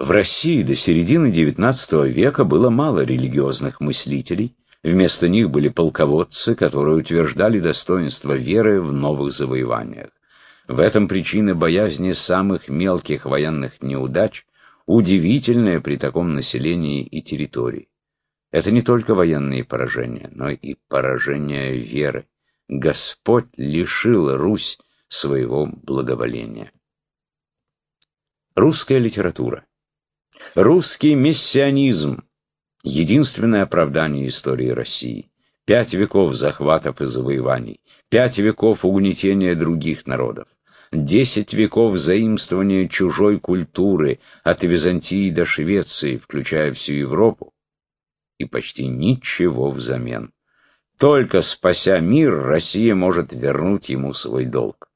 В России до середины XIX века было мало религиозных мыслителей, вместо них были полководцы, которые утверждали достоинство веры в новых завоеваниях. В этом причина боязни самых мелких военных неудач, удивительная при таком населении и территории. Это не только военные поражения, но и поражение веры. Господь лишил Русь своего благоволения. Русская литература. Русский мессианизм – единственное оправдание истории России. Пять веков захватов и завоеваний, пять веков угнетения других народов, десять веков заимствования чужой культуры от Византии до Швеции, включая всю Европу, и почти ничего взамен. Только спася мир, Россия может вернуть ему свой долг.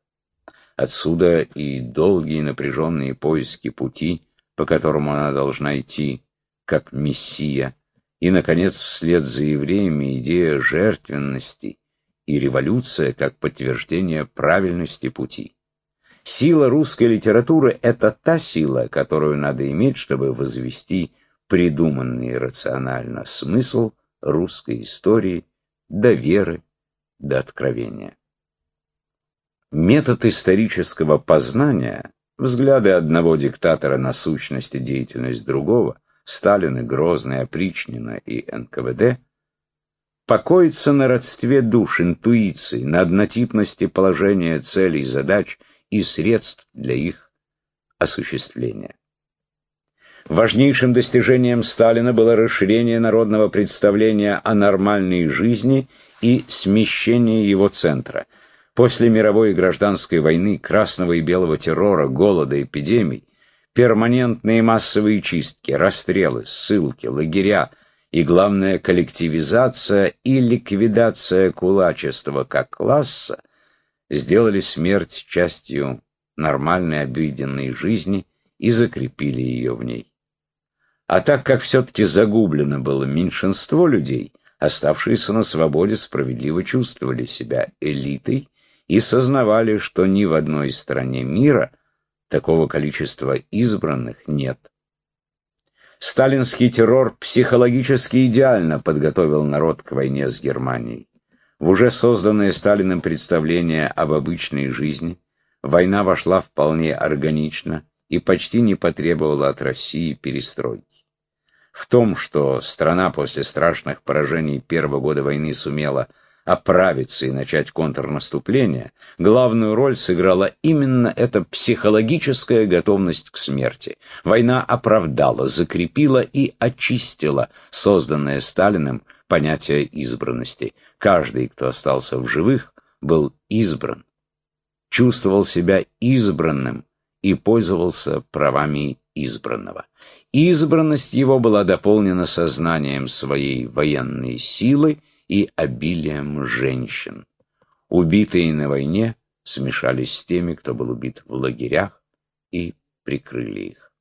Отсюда и долгие напряженные поиски пути – по которому она должна идти, как мессия, и, наконец, вслед за евреями идея жертвенности и революция как подтверждение правильности пути. Сила русской литературы — это та сила, которую надо иметь, чтобы возвести придуманный рационально смысл русской истории до веры, до откровения. Метод исторического познания Взгляды одного диктатора на сущность и деятельность другого, Сталина, Грозный, Опричнина и НКВД, покоится на родстве душ, интуиции, на однотипности положения целей, задач и средств для их осуществления. Важнейшим достижением Сталина было расширение народного представления о нормальной жизни и смещение его центра – После мировой и гражданской войны, красного и белого террора, голода, эпидемий, перманентные массовые чистки, расстрелы, ссылки, лагеря и, главное, коллективизация и ликвидация кулачества как класса сделали смерть частью нормальной обыденной жизни и закрепили ее в ней. А так как все-таки загублено было меньшинство людей, оставшиеся на свободе справедливо чувствовали себя элитой и сознавали, что ни в одной стране мира такого количества избранных нет. Сталинский террор психологически идеально подготовил народ к войне с Германией. В уже созданное Сталиным представление об обычной жизни война вошла вполне органично и почти не потребовала от России перестройки. В том, что страна после страшных поражений первого года войны сумела оправиться и начать контрнаступление, главную роль сыграла именно эта психологическая готовность к смерти. Война оправдала, закрепила и очистила созданное Сталиным понятие избранности. Каждый, кто остался в живых, был избран, чувствовал себя избранным и пользовался правами избранного. Избранность его была дополнена сознанием своей военной силы и обилием женщин. Убитые на войне смешались с теми, кто был убит в лагерях, и прикрыли их.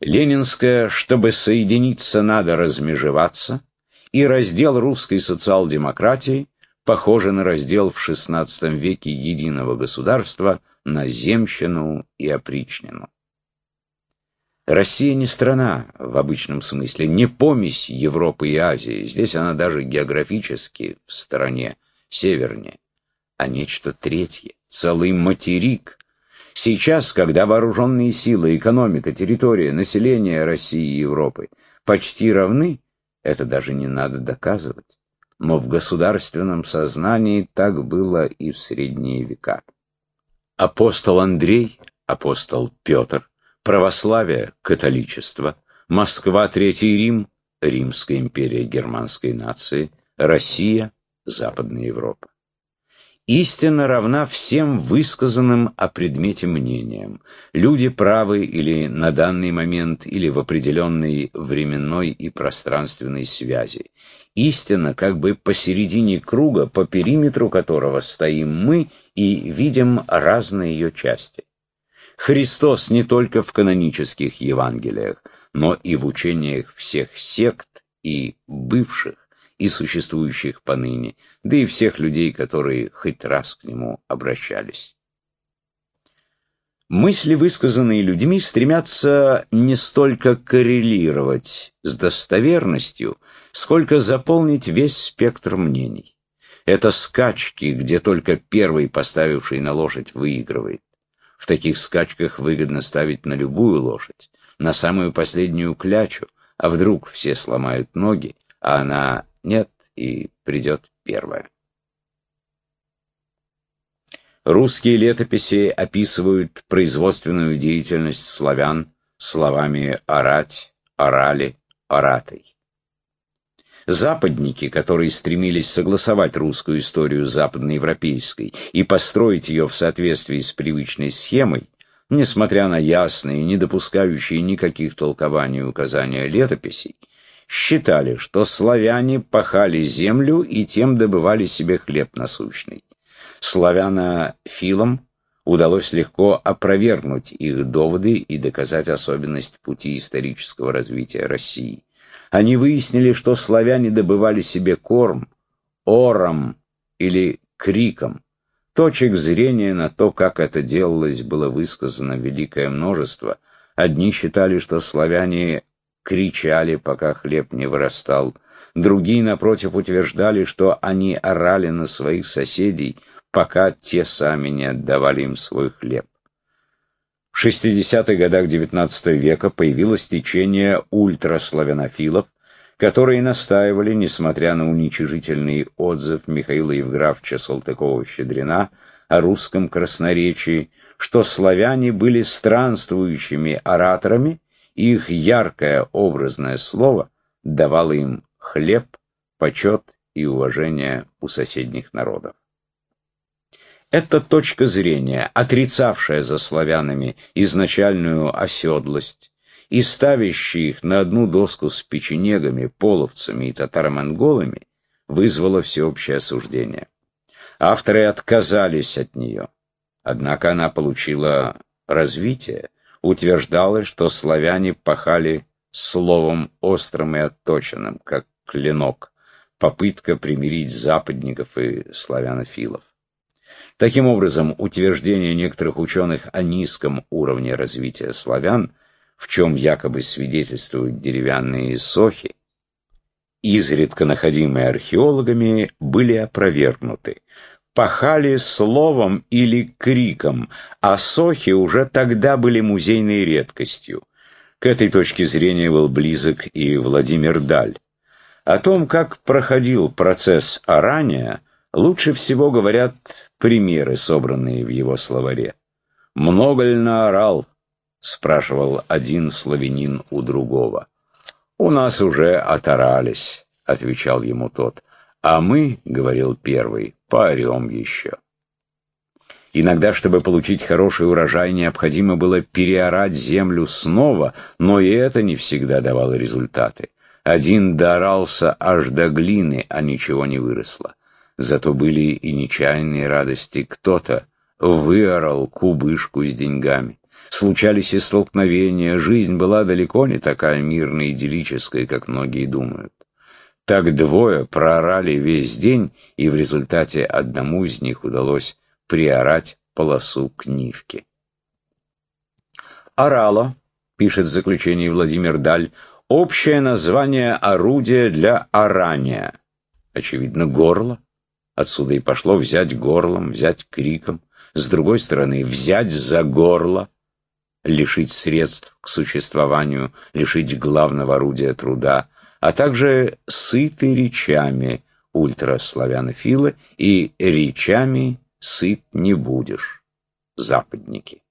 Ленинская «чтобы соединиться, надо размежеваться» и раздел русской социал-демократии похожи на раздел в XVI веке единого государства на земщину и опричнину. Россия не страна в обычном смысле, не помесь Европы и Азии. Здесь она даже географически в стороне, севернее. А нечто третье, целый материк. Сейчас, когда вооруженные силы, экономика, территория, население России и Европы почти равны, это даже не надо доказывать. Но в государственном сознании так было и в средние века. Апостол Андрей, апостол Петр, православие – католичество, Москва – Третий Рим, Римская империя германской нации, Россия – Западная Европа. Истина равна всем высказанным о предмете мнениям. Люди правы или на данный момент, или в определенной временной и пространственной связи. Истина как бы посередине круга, по периметру которого стоим мы и видим разные ее части. Христос не только в канонических Евангелиях, но и в учениях всех сект и бывших, и существующих поныне, да и всех людей, которые хоть раз к Нему обращались. Мысли, высказанные людьми, стремятся не столько коррелировать с достоверностью, сколько заполнить весь спектр мнений. Это скачки, где только первый, поставивший на лошадь, выигрывает. В таких скачках выгодно ставить на любую лошадь, на самую последнюю клячу, а вдруг все сломают ноги, а она нет и придет первая. Русские летописи описывают производственную деятельность славян словами «орать», «орали», «оратой». Западники, которые стремились согласовать русскую историю с западноевропейской и построить ее в соответствии с привычной схемой, несмотря на ясные, не допускающие никаких толкований указания летописей, считали, что славяне пахали землю и тем добывали себе хлеб насущный. Славянофилам удалось легко опровергнуть их доводы и доказать особенность пути исторического развития России. Они выяснили, что славяне добывали себе корм ором или криком. Точек зрения на то, как это делалось, было высказано великое множество. Одни считали, что славяне кричали, пока хлеб не вырастал. Другие, напротив, утверждали, что они орали на своих соседей, пока те сами не отдавали им свой хлеб. В 60-х годах XIX века появилось течение ультраславянофилов, которые настаивали, несмотря на уничижительный отзыв Михаила Евграфовича Салтыкова-Щедрина о русском красноречии, что славяне были странствующими ораторами, и их яркое образное слово давало им хлеб, почет и уважение у соседних народов. Эта точка зрения, отрицавшая за славянами изначальную оседлость и ставящая их на одну доску с печенегами, половцами и татаро-монголами, вызвала всеобщее осуждение. Авторы отказались от нее, однако она получила развитие, утверждалось, что славяне пахали словом острым и отточенным, как клинок, попытка примирить западников и славянофилов. Таким образом, утверждение некоторых ученых о низком уровне развития славян, в чем якобы свидетельствуют деревянные сохи, изредка находимые археологами, были опровергнуты. Пахали словом или криком, а сохи уже тогда были музейной редкостью. К этой точке зрения был близок и Владимир Даль. О том, как проходил процесс орания, Лучше всего говорят примеры, собранные в его словаре. «Много ли наорал?» — спрашивал один славянин у другого. «У нас уже оторались», — отвечал ему тот. «А мы, — говорил первый, — поорем еще». Иногда, чтобы получить хороший урожай, необходимо было переорать землю снова, но и это не всегда давало результаты. Один доорался аж до глины, а ничего не выросло. Зато были и нечаянные радости. Кто-то выорал кубышку с деньгами. Случались и столкновения, жизнь была далеко не такая мирная и идиллическая, как многие думают. Так двое проорали весь день, и в результате одному из них удалось приорать полосу книвки. «Орало», — пишет в заключении Владимир Даль, — «общее название орудия для орания». Очевидно, горло. Отсюда и пошло взять горлом, взять криком, с другой стороны взять за горло, лишить средств к существованию, лишить главного орудия труда, а также сыты речами ультраславянофилы и речами сыт не будешь, западники.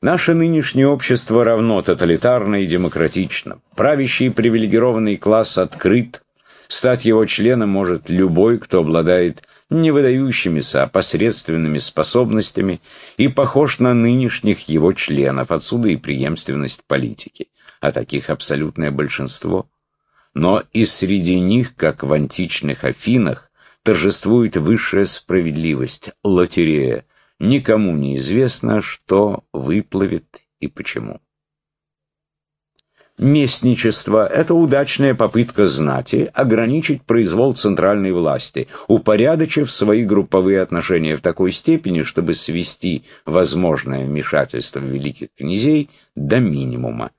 Наше нынешнее общество равно тоталитарно и демократично. Правящий привилегированный класс открыт, Стать его членом может любой, кто обладает не выдающимися, а посредственными способностями и похож на нынешних его членов, отсюда и преемственность политики, а таких абсолютное большинство. Но и среди них, как в античных Афинах, торжествует высшая справедливость, лотерея. Никому не известно, что выплывет и почему. Местничество – это удачная попытка знати ограничить произвол центральной власти, упорядочив свои групповые отношения в такой степени, чтобы свести возможное вмешательство великих князей до минимума.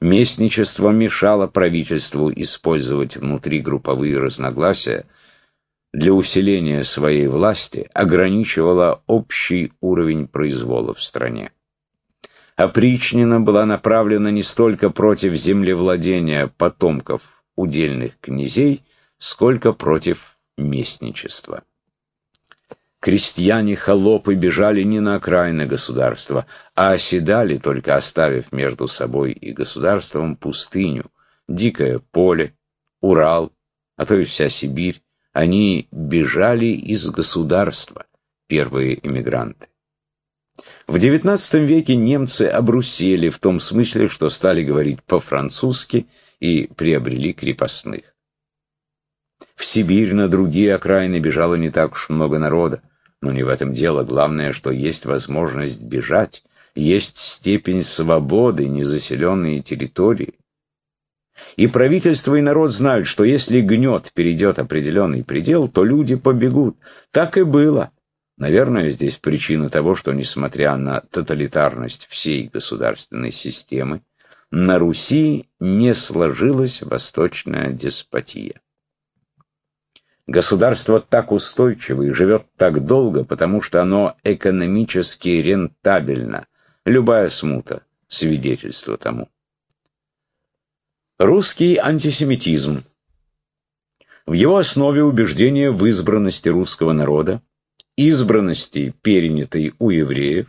Местничество мешало правительству использовать внутригрупповые разногласия для усиления своей власти, ограничивало общий уровень произвола в стране опричнина была направлена не столько против землевладения потомков удельных князей, сколько против местничества. Крестьяне-холопы бежали не на окраины государства, а оседали, только оставив между собой и государством пустыню, дикое поле, Урал, а то и вся Сибирь. Они бежали из государства, первые эмигранты. В XIX веке немцы обрусели в том смысле, что стали говорить по-французски и приобрели крепостных. В Сибирь на другие окраины бежало не так уж много народа, но не в этом дело. Главное, что есть возможность бежать, есть степень свободы, незаселенные территории. И правительство и народ знают, что если гнет перейдет определенный предел, то люди побегут. Так и было. Наверное, здесь причина того, что, несмотря на тоталитарность всей государственной системы, на Руси не сложилась восточная деспотия. Государство так устойчиво и живет так долго, потому что оно экономически рентабельно. Любая смута – свидетельство тому. Русский антисемитизм. В его основе убеждение в избранности русского народа, избранности, перенятой у евреев,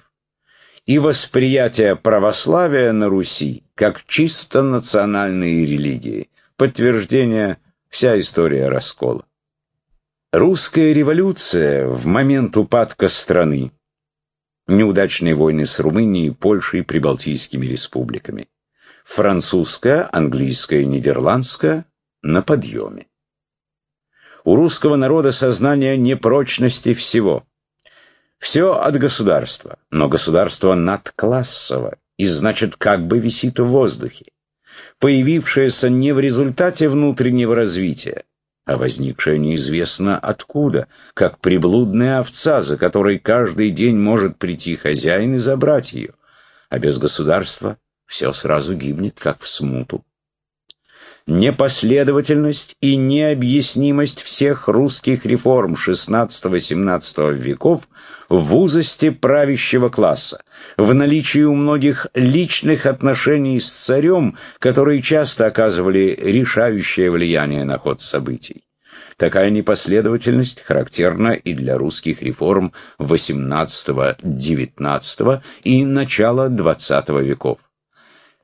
и восприятие православия на Руси как чисто национальной религии. Подтверждение вся история раскола. Русская революция в момент упадка страны, неудачные войны с Румынией, Польшей и Прибалтийскими республиками, французская, английская, нидерландская на подъеме. У русского народа сознание непрочности всего. Все от государства, но государство надклассово и значит как бы висит в воздухе, появившееся не в результате внутреннего развития, а возникшее неизвестно откуда, как приблудная овца, за которой каждый день может прийти хозяин и забрать ее, а без государства все сразу гибнет, как в смуту непоследовательность и необъяснимость всех русских реформ XVI-XVII веков в узости правящего класса, в наличии у многих личных отношений с царем, которые часто оказывали решающее влияние на ход событий. Такая непоследовательность характерна и для русских реформ XVIII-XIX и начала XX веков.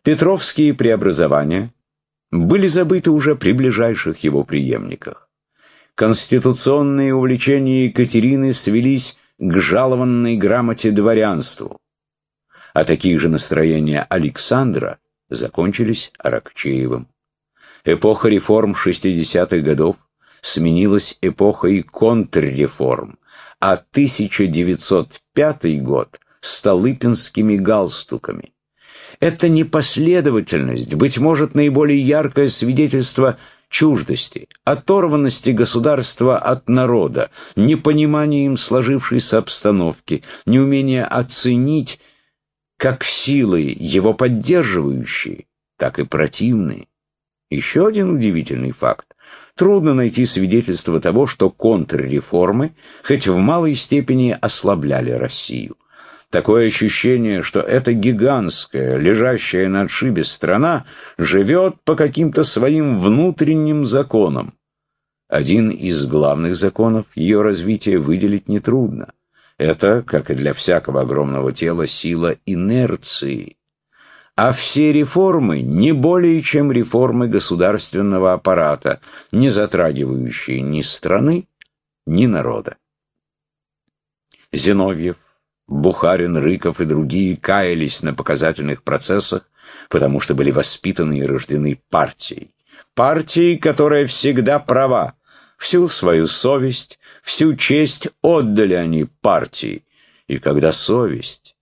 Петровские преобразования – были забыты уже при ближайших его преемниках. Конституционные увлечения Екатерины свелись к жалованной грамоте дворянству, а такие же настроения Александра закончились Аракчеевым. Эпоха реформ 60-х годов сменилась эпохой контрреформ, а 1905 год – столыпинскими галстуками. Эта непоследовательность, быть может, наиболее яркое свидетельство чуждости, оторванности государства от народа, непонимания им сложившейся обстановки, неумения оценить как силы его поддерживающие, так и противные. Еще один удивительный факт. Трудно найти свидетельство того, что контрреформы хоть в малой степени ослабляли Россию. Такое ощущение, что эта гигантская, лежащая на отшибе страна живет по каким-то своим внутренним законам. Один из главных законов ее развития выделить нетрудно. Это, как и для всякого огромного тела, сила инерции. А все реформы не более чем реформы государственного аппарата, не затрагивающие ни страны, ни народа. Зиновьев Бухарин, Рыков и другие каялись на показательных процессах, потому что были воспитаны и рождены партией. Партией, которая всегда права. Всю свою совесть, всю честь отдали они партии. И когда совесть,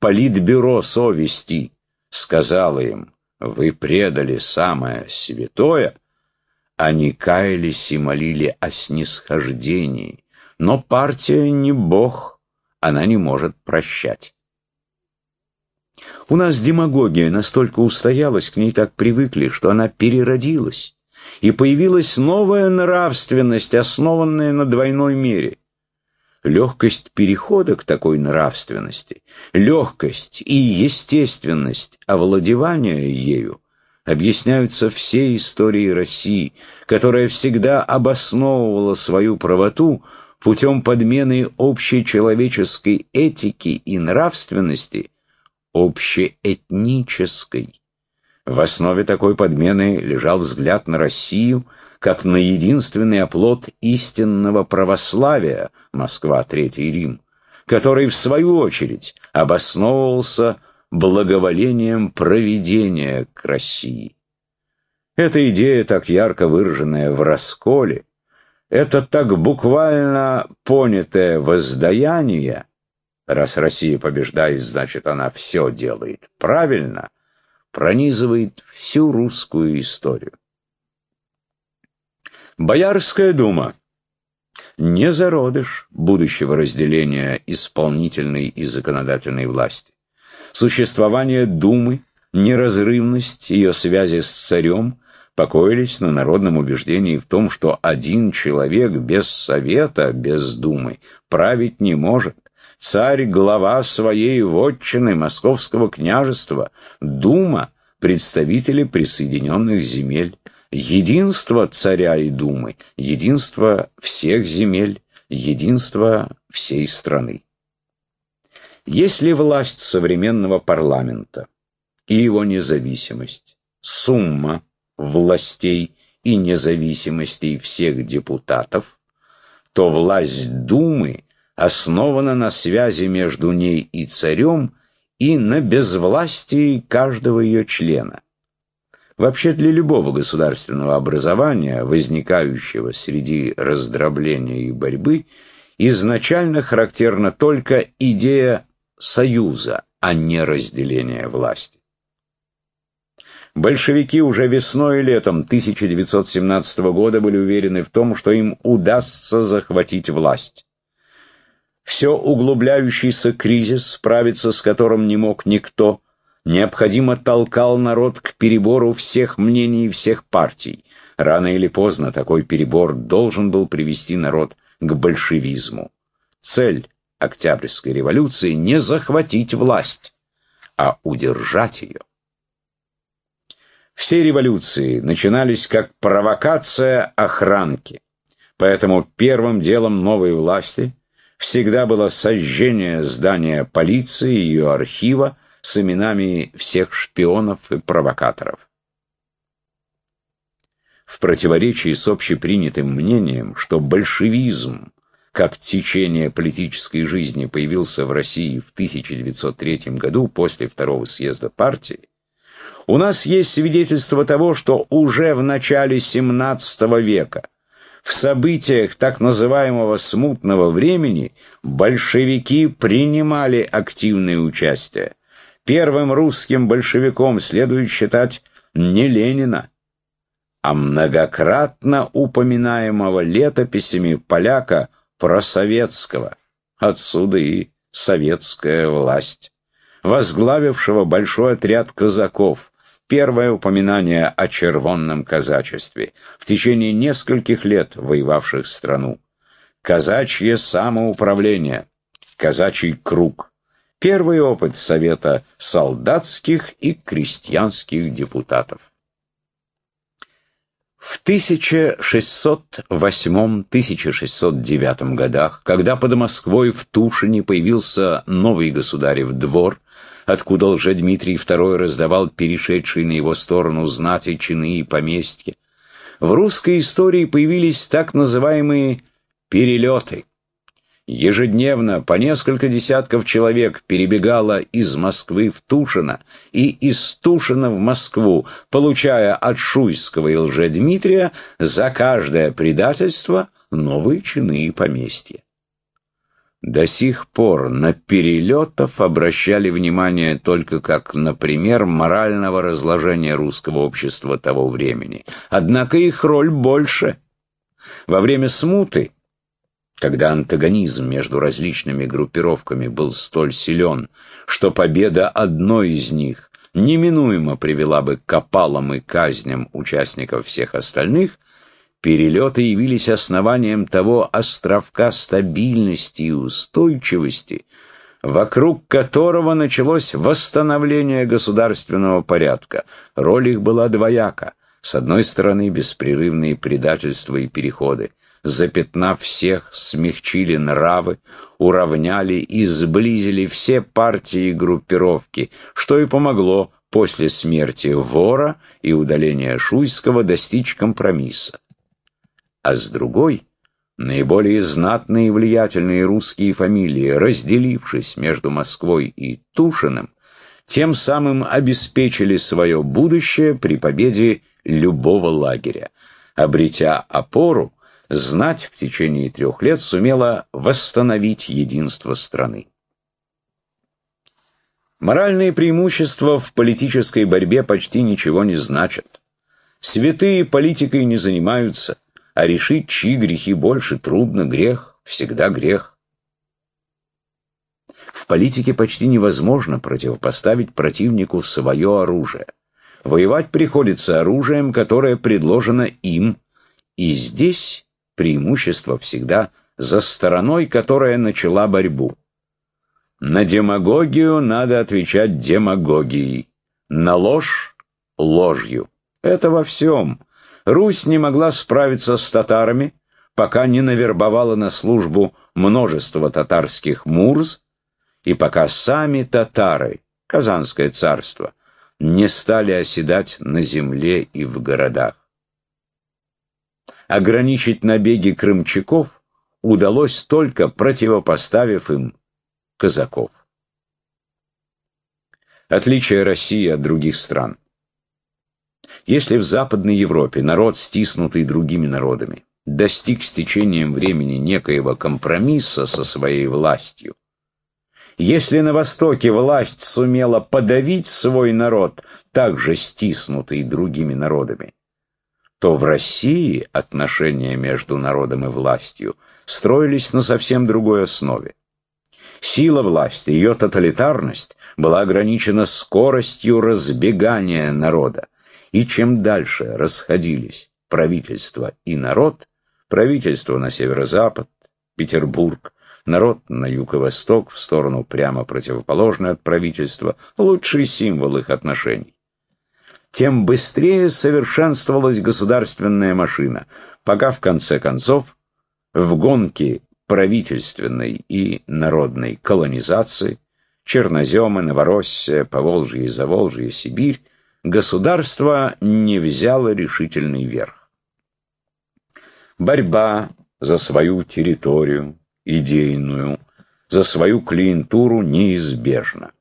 политбюро совести, сказала им, вы предали самое святое, они каялись и молили о снисхождении. Но партия не бог, она не может прощать. У нас демагогия настолько устоялась, к ней так привыкли, что она переродилась. И появилась новая нравственность, основанная на двойной мере. Легкость перехода к такой нравственности, легкость и естественность овладевания ею объясняются всей историей России, которая всегда обосновывала свою правоту путем подмены общечеловеческой этики и нравственности общеэтнической. В основе такой подмены лежал взгляд на Россию как на единственный оплот истинного православия Москва, Третий Рим, который, в свою очередь, обосновывался благоволением провидения к России. Эта идея, так ярко выраженная в расколе, это так буквально понятое воздаяние, раз Россия побеждает, значит, она все делает правильно, пронизывает всю русскую историю. Боярская дума не зародыш будущего разделения исполнительной и законодательной власти. Существование думы, неразрывность ее связи с царем покоились на народном убеждении в том, что один человек без совета, без думы править не может. Царь — глава своей вотчины Московского княжества, дума — представители присоединенных земель. Единство царя и думы, единство всех земель, единство всей страны. Если власть современного парламента и его независимость, сумма властей и независимостей всех депутатов, то власть Думы основана на связи между ней и царем и на безвластии каждого ее члена. Вообще для любого государственного образования, возникающего среди раздробления и борьбы, изначально характерна только идея союза, а не разделения власти. Большевики уже весной и летом 1917 года были уверены в том, что им удастся захватить власть. Все углубляющийся кризис, справиться с которым не мог никто – необходимо толкал народ к перебору всех мнений и всех партий. Рано или поздно такой перебор должен был привести народ к большевизму. Цель Октябрьской революции не захватить власть, а удержать ее. Все революции начинались как провокация охранки, поэтому первым делом новой власти всегда было сожжение здания полиции и ее архива, с именами всех шпионов и провокаторов. В противоречии с общепринятым мнением, что большевизм как течение политической жизни появился в России в 1903 году после второго съезда партии, у нас есть свидетельство того, что уже в начале XVII века в событиях так называемого смутного времени большевики принимали активное участие. Первым русским большевиком следует считать не Ленина, а многократно упоминаемого летописями поляка просоветского, отсюда и советская власть, возглавившего большой отряд казаков, первое упоминание о червонном казачестве, в течение нескольких лет воевавших страну, казачье самоуправление, казачий круг – Первый опыт Совета солдатских и крестьянских депутатов. В 1608-1609 годах, когда под Москвой в Тушине появился новый государев двор, откуда лже-Дмитрий II раздавал перешедшие на его сторону знати, чины и поместья, в русской истории появились так называемые «перелеты», Ежедневно по несколько десятков человек перебегало из Москвы в Тушино и из Тушина в Москву, получая от Шуйского и Лжедмитрия за каждое предательство новые чины и поместья. До сих пор на перелетов обращали внимание только как на пример морального разложения русского общества того времени. Однако их роль больше. Во время смуты, когда антагонизм между различными группировками был столь силен, что победа одной из них неминуемо привела бы к опалам и казням участников всех остальных, Перелеты явились основанием того островка стабильности и устойчивости, вокруг которого началось восстановление государственного порядка. Роль их была двояка. С одной стороны, беспрерывные предательства и переходы. Запятнав всех, смягчили нравы, уравняли и сблизили все партии и группировки, что и помогло после смерти вора и удаления Шуйского достичь компромисса а с другой — наиболее знатные и влиятельные русские фамилии, разделившись между Москвой и Тушиным, тем самым обеспечили свое будущее при победе любого лагеря. Обретя опору, знать в течение трех лет сумела восстановить единство страны. Моральные преимущества в политической борьбе почти ничего не значат. Святые политикой не занимаются, а решить, чьи грехи больше, трудно, грех, всегда грех. В политике почти невозможно противопоставить противнику свое оружие. Воевать приходится оружием, которое предложено им, и здесь преимущество всегда за стороной, которая начала борьбу. На демагогию надо отвечать демагогией, на ложь — ложью. Это во всем. Русь не могла справиться с татарами, пока не навербовала на службу множество татарских мурз, и пока сами татары, Казанское царство, не стали оседать на земле и в городах. Ограничить набеги крымчаков удалось только противопоставив им казаков. Отличие России от других стран. Если в Западной Европе народ, стиснутый другими народами, достиг с течением времени некоего компромисса со своей властью, если на Востоке власть сумела подавить свой народ, также стиснутый другими народами, то в России отношения между народом и властью строились на совсем другой основе. Сила власти, ее тоталитарность была ограничена скоростью разбегания народа. И чем дальше расходились правительство и народ, правительство на северо-запад, Петербург, народ на юг и восток, в сторону прямо противоположной от правительства, лучший символ их отношений. Тем быстрее совершенствовалась государственная машина, пока в конце концов в гонке правительственной и народной колонизации Черноземы, Новороссия, Поволжье и Заволжье, Сибирь государство не взяло решительный верх. Борьба за свою территорию, идейную, за свою клиентуру неизбежна.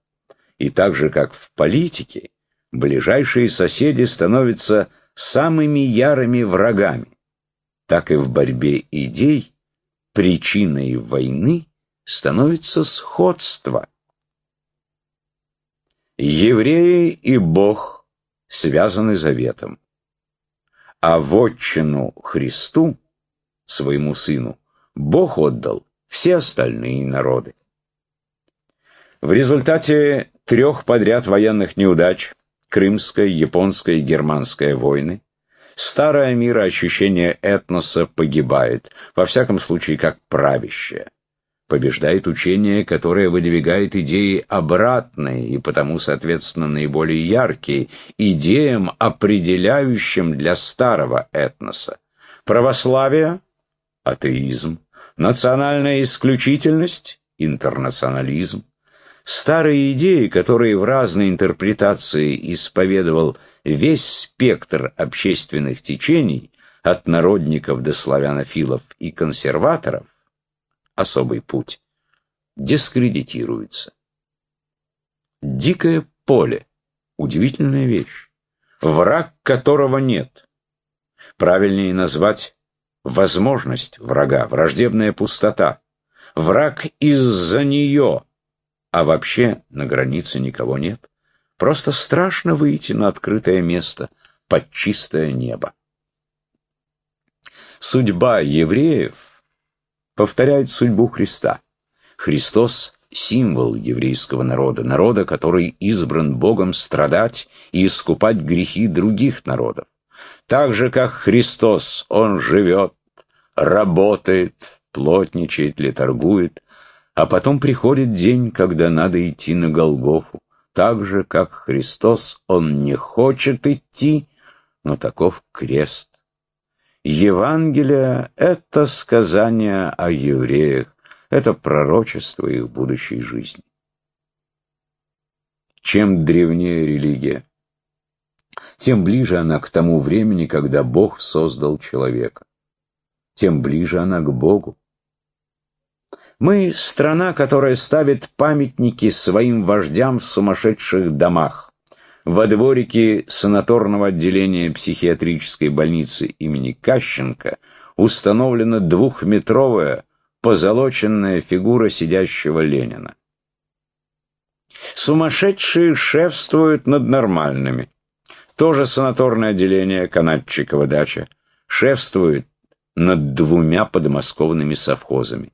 И так же, как в политике, ближайшие соседи становятся самыми ярыми врагами, так и в борьбе идей причиной войны становится сходство. Евреи и Бог – связаны заветом. А вотчину Христу, своему Сыну, Бог отдал все остальные народы. В результате трех подряд военных неудач Крымская, Японская и Германская войны старое мироощущение этноса погибает, во всяком случае как правящее побеждает учение, которое выдвигает идеи обратные и потому, соответственно, наиболее яркие, идеям, определяющим для старого этноса. Православие – атеизм, национальная исключительность – интернационализм. Старые идеи, которые в разной интерпретации исповедовал весь спектр общественных течений, от народников до славянофилов и консерваторов, особый путь, дискредитируется. Дикое поле – удивительная вещь, враг которого нет. Правильнее назвать возможность врага, враждебная пустота. враг из-за нее, а вообще на границе никого нет. Просто страшно выйти на открытое место, под чистое небо. Судьба евреев повторяет судьбу Христа. Христос – символ еврейского народа, народа, который избран Богом страдать и искупать грехи других народов. Так же, как Христос, Он живет, работает, плотничает ли, торгует, а потом приходит день, когда надо идти на Голгофу. Так же, как Христос, Он не хочет идти, но таков крест. Евангелие — это сказание о евреях, это пророчество их будущей жизни. Чем древнее религия, тем ближе она к тому времени, когда Бог создал человека. Тем ближе она к Богу. Мы — страна, которая ставит памятники своим вождям в сумасшедших домах. Во дворике санаторного отделения психиатрической больницы имени Кащенко установлена двухметровая позолоченная фигура сидящего Ленина. Сумасшедшие шефствуют над нормальными. Тоже санаторное отделение Канатчикова дача шефствует над двумя подмосковными совхозами.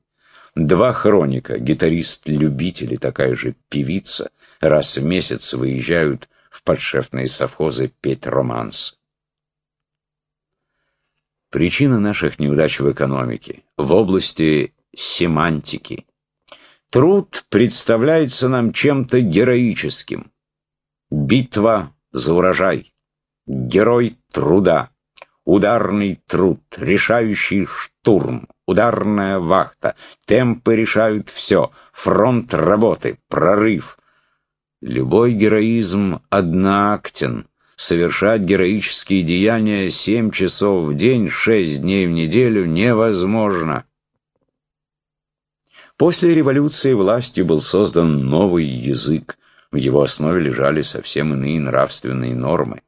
Два хроника, гитарист-любитель и такая же певица, раз в месяц выезжают подшефные совхозы петь романс. Причина наших неудач в экономике в области семантики. Труд представляется нам чем-то героическим. Битва за урожай. Герой труда. Ударный труд, решающий штурм, ударная вахта. Темпы решают все. Фронт работы, прорыв. Любой героизм одноактен. Совершать героические деяния семь часов в день, шесть дней в неделю невозможно. После революции властью был создан новый язык. В его основе лежали совсем иные нравственные нормы.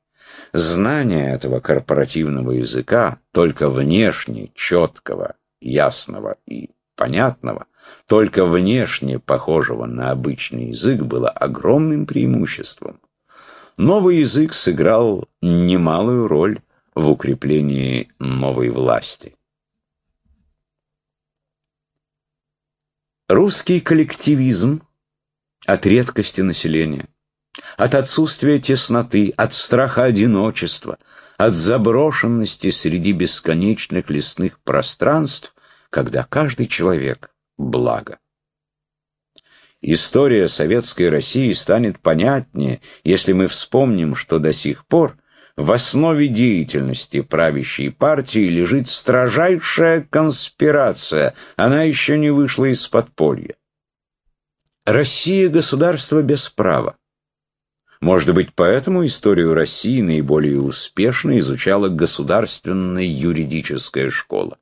Знание этого корпоративного языка, только внешне четкого, ясного и понятного, только внешне похожего на обычный язык, было огромным преимуществом. Новый язык сыграл немалую роль в укреплении новой власти. Русский коллективизм от редкости населения, от отсутствия тесноты, от страха одиночества, от заброшенности среди бесконечных лесных пространств, когда каждый человек — благо. История советской России станет понятнее, если мы вспомним, что до сих пор в основе деятельности правящей партии лежит строжайшая конспирация, она еще не вышла из подполья. Россия – государство без права. Может быть, поэтому историю России наиболее успешно изучала государственная юридическая школа.